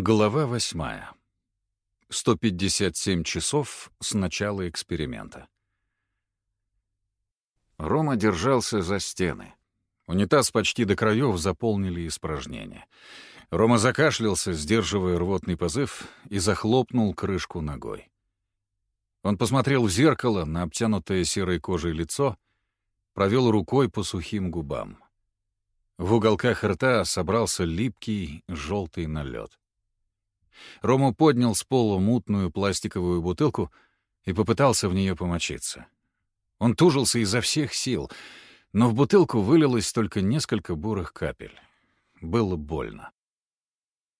Глава восьмая. 157 часов с начала эксперимента. Рома держался за стены. Унитаз почти до краев заполнили испражнения. Рома закашлялся, сдерживая рвотный позыв, и захлопнул крышку ногой. Он посмотрел в зеркало на обтянутое серой кожей лицо, провел рукой по сухим губам. В уголках рта собрался липкий желтый налет. Рома поднял с пола мутную пластиковую бутылку и попытался в нее помочиться. Он тужился изо всех сил, но в бутылку вылилось только несколько бурых капель. Было больно.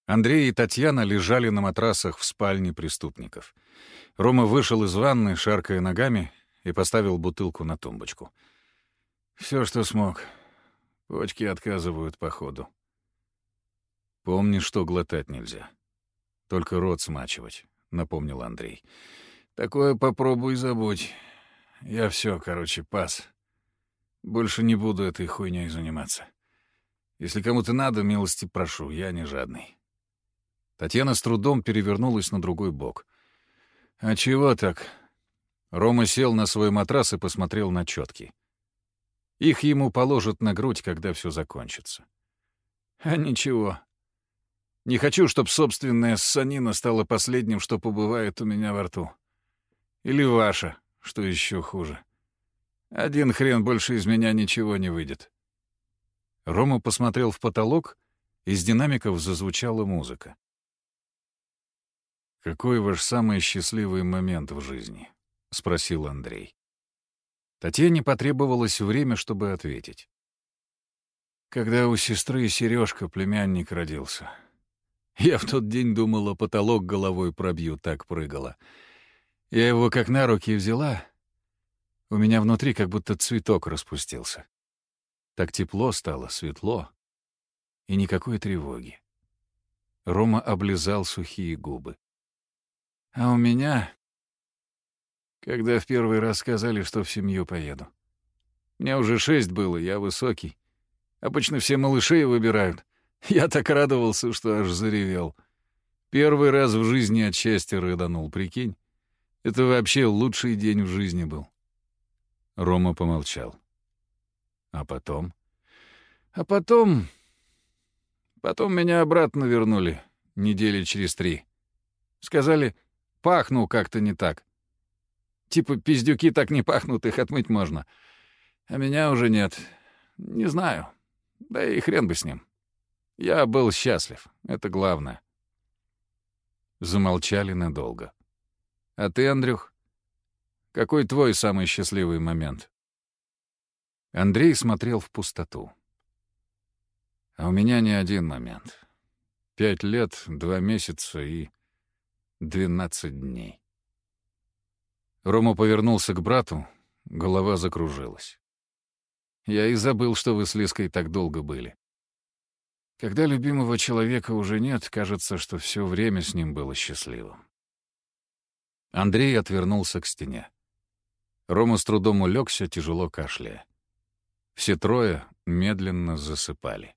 Андрей и Татьяна лежали на матрасах в спальне преступников. Рома вышел из ванны, шаркая ногами, и поставил бутылку на тумбочку. Все, что смог. Почки отказывают по ходу. Помни, что глотать нельзя. Только рот смачивать, — напомнил Андрей. Такое попробуй забудь. Я все, короче, пас. Больше не буду этой хуйней заниматься. Если кому-то надо, милости прошу, я не жадный. Татьяна с трудом перевернулась на другой бок. «А чего так?» Рома сел на свой матрас и посмотрел на четки. Их ему положат на грудь, когда все закончится. «А ничего. Не хочу, чтобы собственная ссанина стала последним, что побывает у меня во рту. Или ваша, что еще хуже. Один хрен больше из меня ничего не выйдет». Рома посмотрел в потолок, из динамиков зазвучала музыка. «Какой ваш самый счастливый момент в жизни?» — спросил Андрей. Татьяне потребовалось время, чтобы ответить. «Когда у сестры Сережка племянник родился. Я в тот день думала, потолок головой пробью, так прыгала. Я его как на руки взяла. У меня внутри как будто цветок распустился. Так тепло стало, светло. И никакой тревоги. Рома облизал сухие губы. А у меня... Когда в первый раз сказали, что в семью поеду. Мне уже шесть было, я высокий. Обычно все малышей выбирают. Я так радовался, что аж заревел. Первый раз в жизни от счастья рыданул, прикинь. Это вообще лучший день в жизни был. Рома помолчал. А потом? А потом... Потом меня обратно вернули недели через три. Сказали, Пахну как-то не так. Типа пиздюки так не пахнут, их отмыть можно. А меня уже нет. Не знаю. Да и хрен бы с ним. Я был счастлив. Это главное. Замолчали надолго. А ты, Андрюх, какой твой самый счастливый момент? Андрей смотрел в пустоту. А у меня не один момент. Пять лет, два месяца и... Двенадцать дней. Рома повернулся к брату, голова закружилась. Я и забыл, что вы с Лиской так долго были. Когда любимого человека уже нет, кажется, что все время с ним было счастливым. Андрей отвернулся к стене. Рома с трудом улегся, тяжело кашляя. Все трое медленно засыпали.